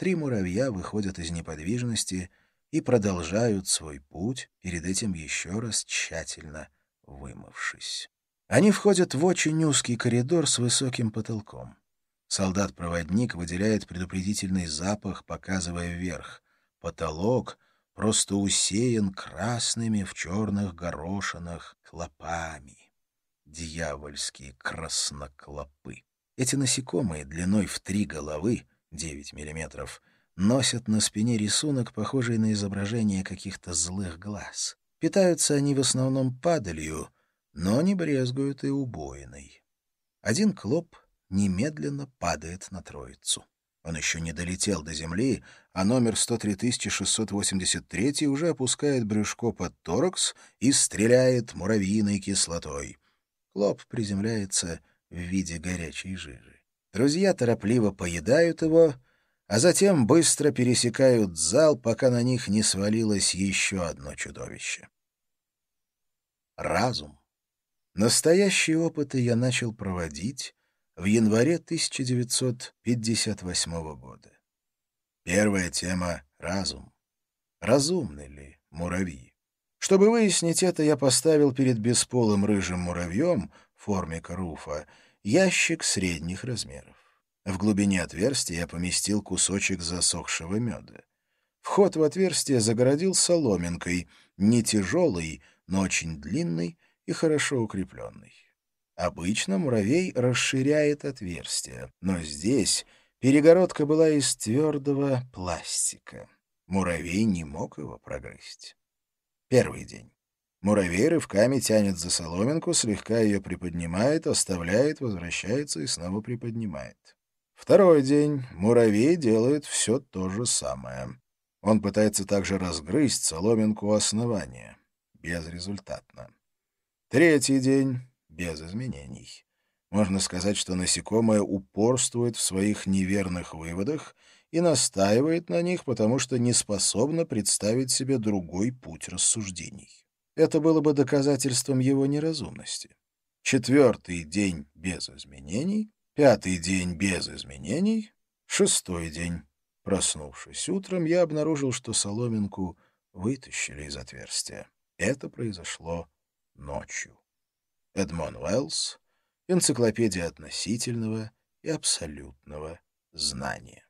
три муравья выходят из неподвижности и продолжают свой путь, перед этим еще раз тщательно вымывшись. Они входят в очень узкий коридор с высоким потолком. Солдат-проводник выделяет предупредительный запах, показывая вверх. Потолок просто усеян красными в черных горошинах клопами. Дьявольские красноклопы. Эти насекомые длиной в три головы, 9 миллиметров, носят на спине рисунок, похожий на изображение каких-то злых глаз. Питаются они в основном падалью, но не брезгуют и убойной. Один клоп немедленно падает на троицу. Он еще не долетел до земли, а номер 103683 уже опускает брюшко под торакс и стреляет муравьиной кислотой. Клоп приземляется в виде горячей жижи. Друзья торопливо поедают его, а затем быстро пересекают зал, пока на них не свалилось еще одно чудовище. Разум. Настоящие опыты я начал проводить в январе 1958 года. Первая тема — разум. Разумны ли муравьи? Чтобы выяснить это, я поставил перед бесполым рыжим муравьем в форме каруфа ящик средних размеров. В глубине отверстия я поместил кусочек засохшего меда. Вход в отверстие загородил соломинкой, не тяжелый, но очень длинный и хорошо укрепленный. Обычно муравей расширяет отверстие, но здесь перегородка была из твердого пластика. Муравей не мог его прогрызть. Первый день. Муравей рывками тянет за соломинку, слегка ее приподнимает, оставляет, возвращается и снова приподнимает. Второй день. Муравей делает все то же самое. Он пытается также разгрызть соломинку у основания. Безрезультатно. Третий день без изменений. Можно сказать, что насекомое упорствует в своих неверных выводах и настаивает на них, потому что не способно представить себе другой путь рассуждений. Это было бы доказательством его неразумности. Четвертый день без изменений, пятый день без изменений, шестой день. Проснувшись утром, я обнаружил, что соломинку вытащили из отверстия. Это произошло ночью. Эдмон Уэллс, энциклопедия относительного и абсолютного знания.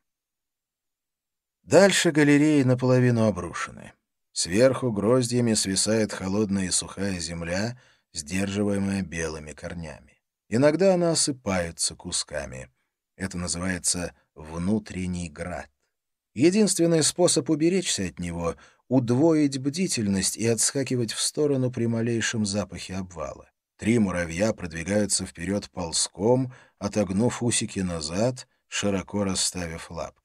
Дальше галереи наполовину обрушены. Сверху гроздьями свисает холодная и сухая земля, сдерживаемая белыми корнями. Иногда она осыпается кусками. Это называется внутренний град. Единственный способ уберечься от него — удвоить бдительность и отскакивать в сторону при малейшем запахе обвала. Три муравья продвигаются вперед ползком, отогнув усики назад, широко расставив лапки.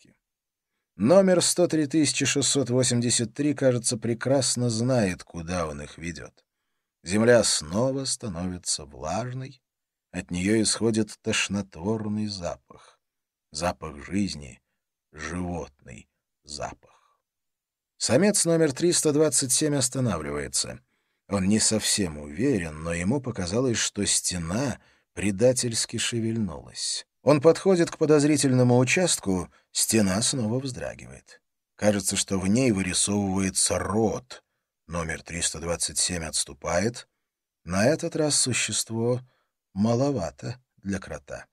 Номер 103683, кажется, прекрасно знает, куда он их ведет. Земля снова становится влажной, от нее исходит тошнотворный запах. Запах жизни, животный запах. Самец номер 327 останавливается — он не совсем уверен, но ему показалось, что стена предательски шевельнулась. Он подходит к подозрительному участку, стена снова вздрагивает. Кажется, что в ней вырисовывается рот. Номер 327 отступает. На этот раз существо маловато для крота.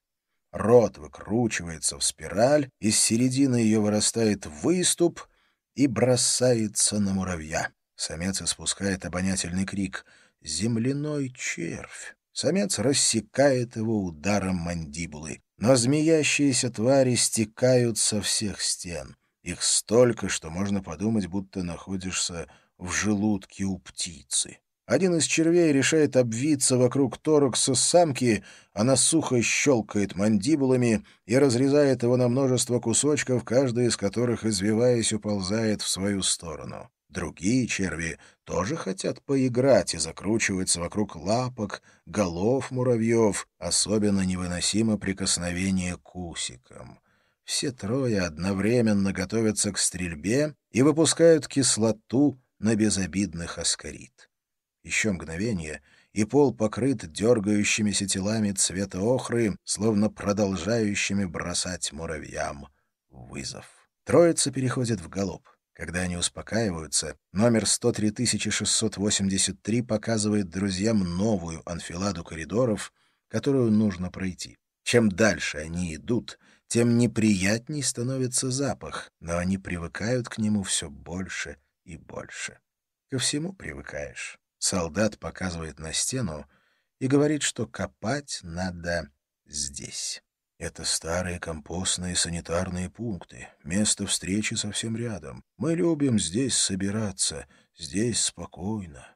Рот выкручивается в спираль, из середины ее вырастает выступ и бросается на муравья. Самец испускает обонятельный крик «Земляной червь!». Самец рассекает его ударом мандибулы. Но змеящиеся твари стекают со всех стен. Их столько, что можно подумать, будто находишься в желудке у птицы. Один из червей решает обвиться вокруг торакса самки, она сухо щелкает мандибулами и разрезает его на множество кусочков, каждый из которых, извиваясь, уползает в свою сторону. Другие черви тоже хотят поиграть и закручиваются вокруг лапок, голов муравьев, особенно невыносимо прикосновение к усикам. Все трое одновременно готовятся к стрельбе и выпускают кислоту на безобидных аскарит. Еще мгновение, и пол покрыт дергающимися телами цвета охры, словно продолжающими бросать муравьям вызов. Троица переходит в галоп. Когда они успокаиваются, номер 103683 показывает друзьям новую анфиладу коридоров, которую нужно пройти. Чем дальше они идут, тем неприятней становится запах, но они привыкают к нему все больше и больше. Ко всему привыкаешь. Солдат показывает на стену и говорит, что копать надо здесь. Это старые компостные санитарные пункты. Место встречи совсем рядом. Мы любим здесь собираться. Здесь спокойно.